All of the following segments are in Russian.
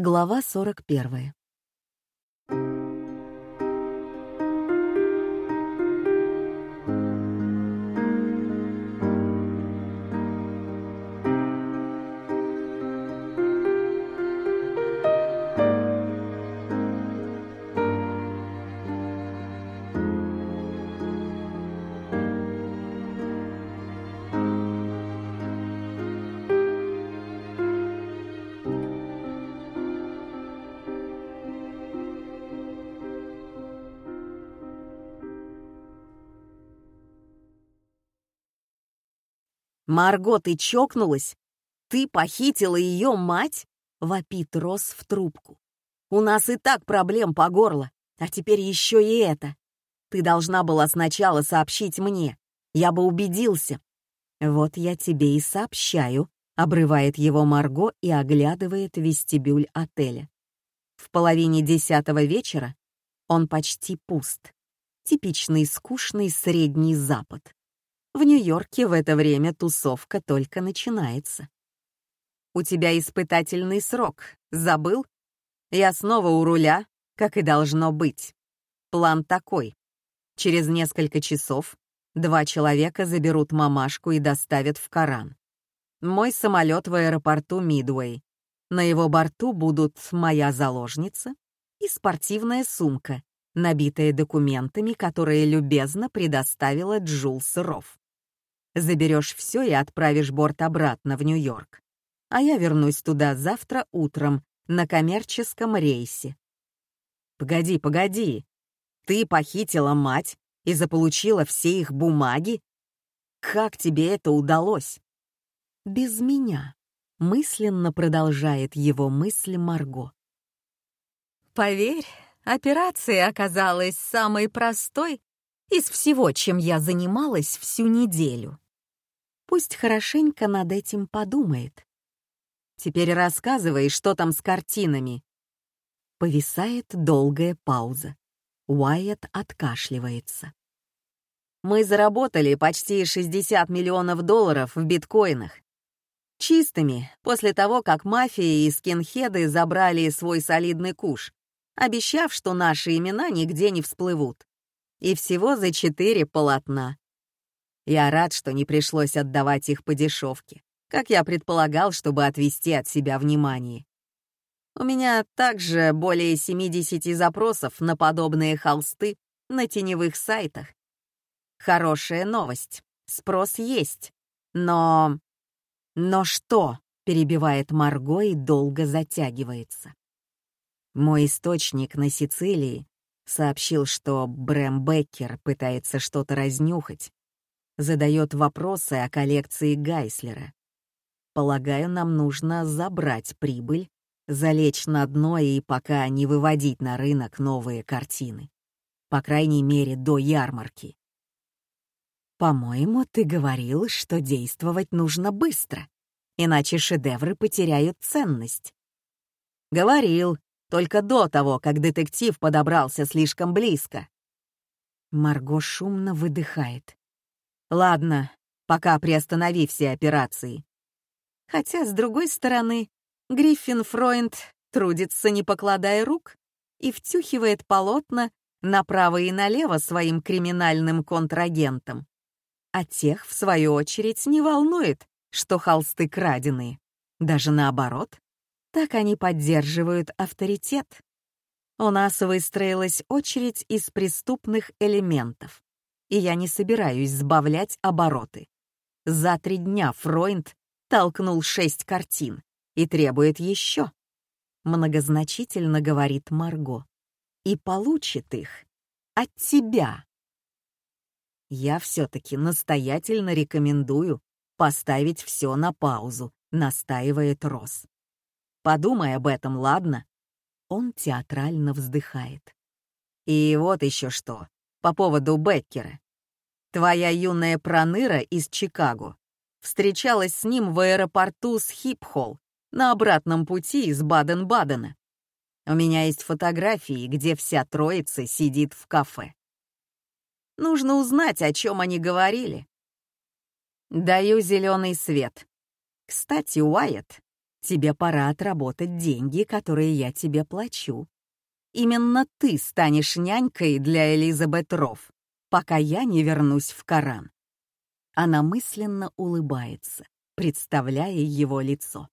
Глава 41. «Марго, ты чокнулась? Ты похитила ее мать?» — вопит Рос в трубку. «У нас и так проблем по горло, а теперь еще и это. Ты должна была сначала сообщить мне. Я бы убедился». «Вот я тебе и сообщаю», — обрывает его Марго и оглядывает вестибюль отеля. В половине десятого вечера он почти пуст. Типичный скучный Средний Запад. В Нью-Йорке в это время тусовка только начинается. «У тебя испытательный срок. Забыл? Я снова у руля, как и должно быть. План такой. Через несколько часов два человека заберут мамашку и доставят в Коран. Мой самолет в аэропорту Мидуэй. На его борту будут моя заложница и спортивная сумка, набитая документами, которые любезно предоставила Джул Сыров. Заберешь все и отправишь борт обратно в Нью-Йорк. А я вернусь туда завтра утром на коммерческом рейсе. Погоди, погоди. Ты похитила мать и заполучила все их бумаги? Как тебе это удалось? Без меня. Мысленно продолжает его мысль Марго. Поверь, операция оказалась самой простой из всего, чем я занималась всю неделю. Пусть хорошенько над этим подумает. Теперь рассказывай, что там с картинами. Повисает долгая пауза. Уайет откашливается. Мы заработали почти 60 миллионов долларов в биткоинах. Чистыми, после того, как мафия и скинхеды забрали свой солидный куш, обещав, что наши имена нигде не всплывут. И всего за четыре полотна. Я рад, что не пришлось отдавать их по дешевке, как я предполагал, чтобы отвести от себя внимание. У меня также более 70 запросов на подобные холсты на теневых сайтах. Хорошая новость. Спрос есть. Но... Но что? Перебивает Марго и долго затягивается. Мой источник на Сицилии сообщил, что Брэм Беккер пытается что-то разнюхать. Задает вопросы о коллекции Гайслера. Полагаю, нам нужно забрать прибыль, залечь на дно и пока не выводить на рынок новые картины. По крайней мере, до ярмарки. «По-моему, ты говорил, что действовать нужно быстро, иначе шедевры потеряют ценность». «Говорил, только до того, как детектив подобрался слишком близко». Марго шумно выдыхает. «Ладно, пока приостанови все операции». Хотя, с другой стороны, Гриффин Фройнд трудится, не покладая рук, и втюхивает полотна направо и налево своим криминальным контрагентам а тех, в свою очередь, не волнует, что холсты краденые. Даже наоборот, так они поддерживают авторитет. У нас выстроилась очередь из преступных элементов, и я не собираюсь сбавлять обороты. За три дня Фройнд толкнул шесть картин и требует еще. Многозначительно говорит Марго. И получит их от тебя. Я все-таки настоятельно рекомендую поставить все на паузу, настаивает Рос. Подумай об этом, ладно? Он театрально вздыхает. И вот еще что, по поводу Беккера. Твоя юная проныра из Чикаго встречалась с ним в аэропорту с Хипхолл на обратном пути из Баден-Бадена. У меня есть фотографии, где вся троица сидит в кафе. Нужно узнать, о чем они говорили. Даю зеленый свет. Кстати, Уайт, тебе пора отработать деньги, которые я тебе плачу. Именно ты станешь нянькой для Элизабет Рофф, пока я не вернусь в Коран. Она мысленно улыбается, представляя его лицо.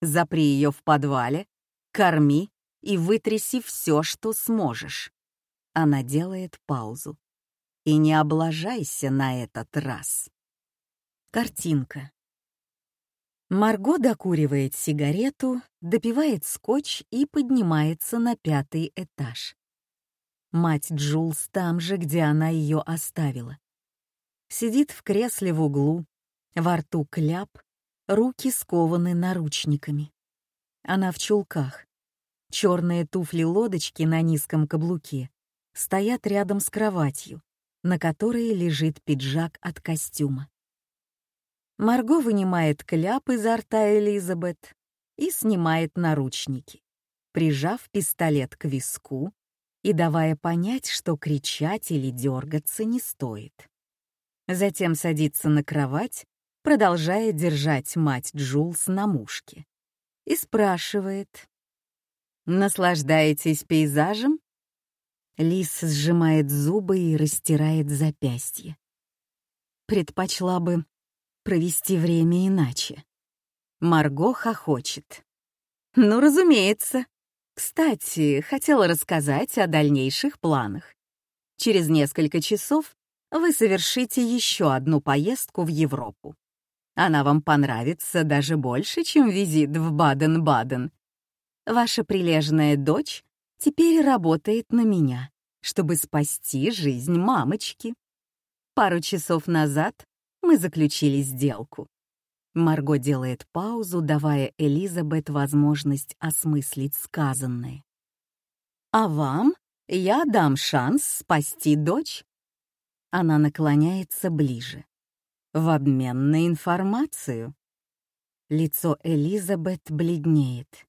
Запри ее в подвале, корми и вытряси все, что сможешь. Она делает паузу. И не облажайся на этот раз. Картинка. Марго докуривает сигарету, допивает скотч и поднимается на пятый этаж. Мать Джулс там же, где она ее оставила. Сидит в кресле в углу, во рту кляп, руки скованы наручниками. Она в чулках. Черные туфли-лодочки на низком каблуке стоят рядом с кроватью, на которой лежит пиджак от костюма. Марго вынимает кляп изо рта Элизабет и снимает наручники, прижав пистолет к виску и давая понять, что кричать или дергаться не стоит. Затем садится на кровать, продолжая держать мать Джулс на мушке, и спрашивает. «Наслаждаетесь пейзажем?» Лис сжимает зубы и растирает запястье. Предпочла бы провести время иначе. Марго хохочет. «Ну, разумеется. Кстати, хотела рассказать о дальнейших планах. Через несколько часов вы совершите еще одну поездку в Европу. Она вам понравится даже больше, чем визит в Баден-Баден. Ваша прилежная дочь теперь работает на меня, чтобы спасти жизнь мамочки. Пару часов назад мы заключили сделку. Марго делает паузу, давая Элизабет возможность осмыслить сказанное. «А вам я дам шанс спасти дочь». Она наклоняется ближе. В обмен на информацию. Лицо Элизабет бледнеет.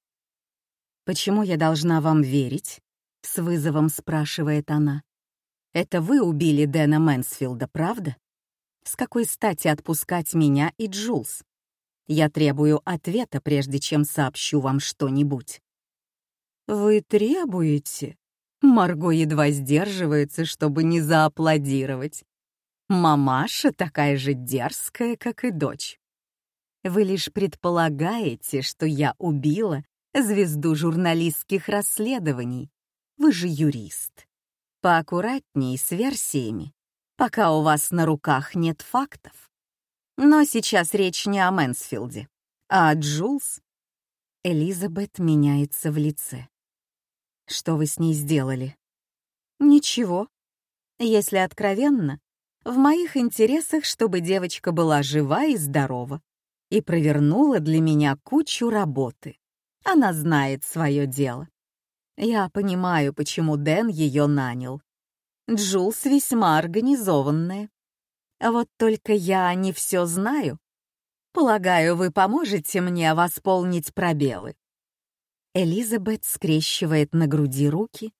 «Почему я должна вам верить?» — с вызовом спрашивает она. «Это вы убили Дэна Мэнсфилда, правда?» С какой стати отпускать меня и Джулс? Я требую ответа, прежде чем сообщу вам что-нибудь. Вы требуете? Марго едва сдерживается, чтобы не зааплодировать. Мамаша такая же дерзкая, как и дочь. Вы лишь предполагаете, что я убила звезду журналистских расследований. Вы же юрист. Поаккуратней с версиями пока у вас на руках нет фактов. Но сейчас речь не о Мэнсфилде, а о Джулс. Элизабет меняется в лице. Что вы с ней сделали? Ничего. Если откровенно, в моих интересах, чтобы девочка была жива и здорова и провернула для меня кучу работы. Она знает свое дело. Я понимаю, почему Дэн ее нанял. Джулс весьма организованная. Вот только я не все знаю. Полагаю, вы поможете мне восполнить пробелы. Элизабет скрещивает на груди руки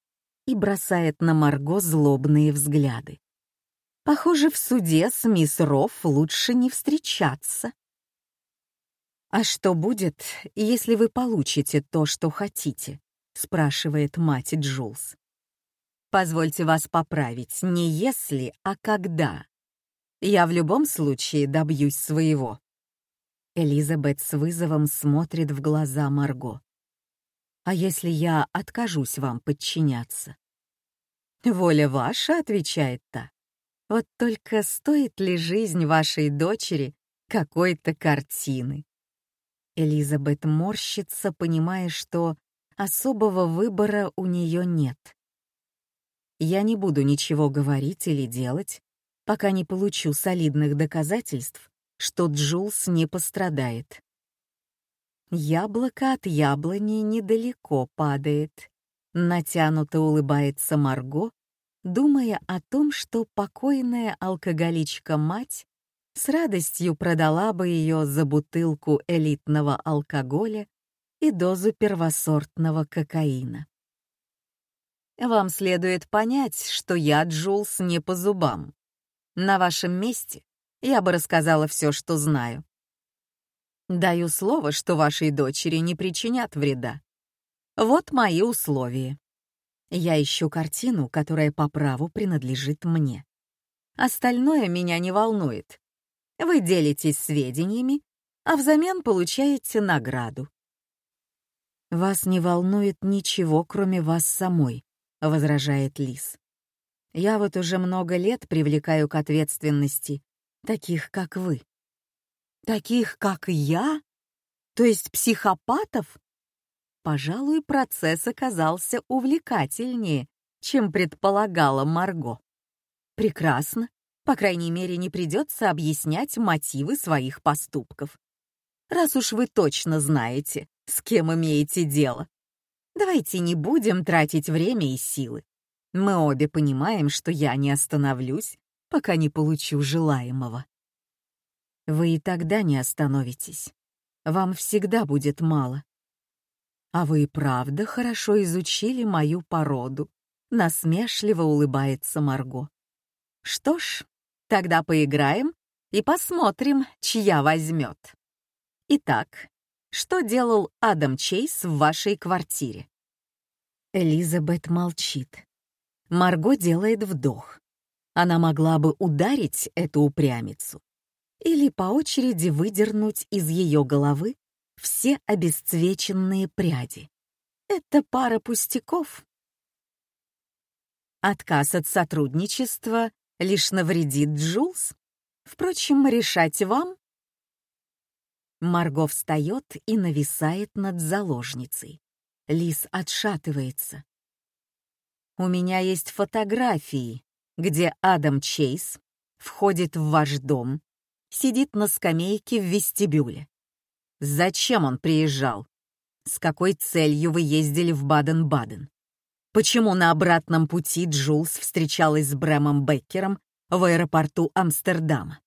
и бросает на Марго злобные взгляды. Похоже, в суде с мисс Рофф лучше не встречаться. «А что будет, если вы получите то, что хотите?» — спрашивает мать Джулс. Позвольте вас поправить, не если, а когда. Я в любом случае добьюсь своего. Элизабет с вызовом смотрит в глаза Марго. А если я откажусь вам подчиняться? Воля ваша, отвечает та. Вот только стоит ли жизнь вашей дочери какой-то картины? Элизабет морщится, понимая, что особого выбора у нее нет. Я не буду ничего говорить или делать, пока не получу солидных доказательств, что Джулс не пострадает. Яблоко от яблони недалеко падает. Натянуто улыбается Марго, думая о том, что покойная алкоголичка-мать с радостью продала бы ее за бутылку элитного алкоголя и дозу первосортного кокаина. Вам следует понять, что я, Джулс, не по зубам. На вашем месте я бы рассказала все, что знаю. Даю слово, что вашей дочери не причинят вреда. Вот мои условия. Я ищу картину, которая по праву принадлежит мне. Остальное меня не волнует. Вы делитесь сведениями, а взамен получаете награду. «Вас не волнует ничего, кроме вас самой», — возражает Лис. «Я вот уже много лет привлекаю к ответственности таких, как вы». «Таких, как я? То есть психопатов?» Пожалуй, процесс оказался увлекательнее, чем предполагала Марго. Прекрасно. По крайней мере, не придется объяснять мотивы своих поступков. Раз уж вы точно знаете, с кем имеете дело. Давайте не будем тратить время и силы. Мы обе понимаем, что я не остановлюсь, пока не получу желаемого. Вы и тогда не остановитесь. Вам всегда будет мало. А вы и правда хорошо изучили мою породу. Насмешливо улыбается Марго. Что ж, тогда поиграем и посмотрим, чья возьмет. Итак, что делал Адам Чейз в вашей квартире? Элизабет молчит. Марго делает вдох. Она могла бы ударить эту упрямицу или по очереди выдернуть из ее головы все обесцвеченные пряди. Это пара пустяков. Отказ от сотрудничества лишь навредит Джулс. Впрочем, решать вам. Марго встает и нависает над заложницей. Лис отшатывается. У меня есть фотографии, где Адам Чейз входит в ваш дом, сидит на скамейке в вестибюле. Зачем он приезжал? С какой целью вы ездили в Баден-Баден? Почему на обратном пути Джулс встречалась с Брэмом Беккером в аэропорту Амстердама?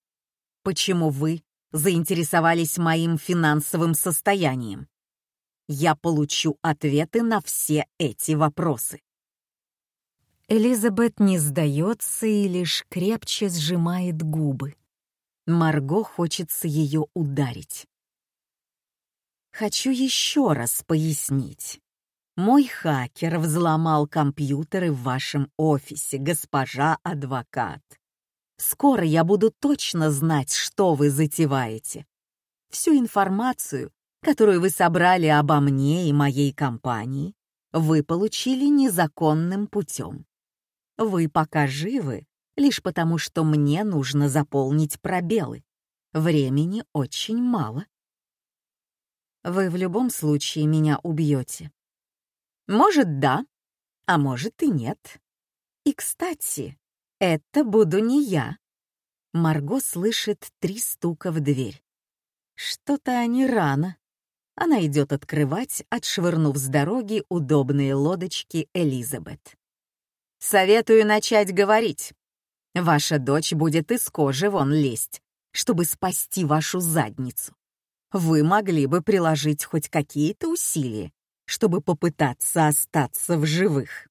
Почему вы заинтересовались моим финансовым состоянием? Я получу ответы на все эти вопросы. Элизабет не сдается и лишь крепче сжимает губы. Марго хочется ее ударить. Хочу еще раз пояснить. Мой хакер взломал компьютеры в вашем офисе, госпожа адвокат. Скоро я буду точно знать, что вы затеваете. Всю информацию, которую вы собрали обо мне и моей компании, вы получили незаконным путем. Вы пока живы, лишь потому что мне нужно заполнить пробелы. Времени очень мало. Вы в любом случае меня убьете. Может, да, а может и нет. И, кстати, это буду не я. Марго слышит три стука в дверь. Что-то они рано. Она идет открывать, отшвырнув с дороги удобные лодочки Элизабет. «Советую начать говорить. Ваша дочь будет из кожи вон лезть, чтобы спасти вашу задницу вы могли бы приложить хоть какие-то усилия, чтобы попытаться остаться в живых.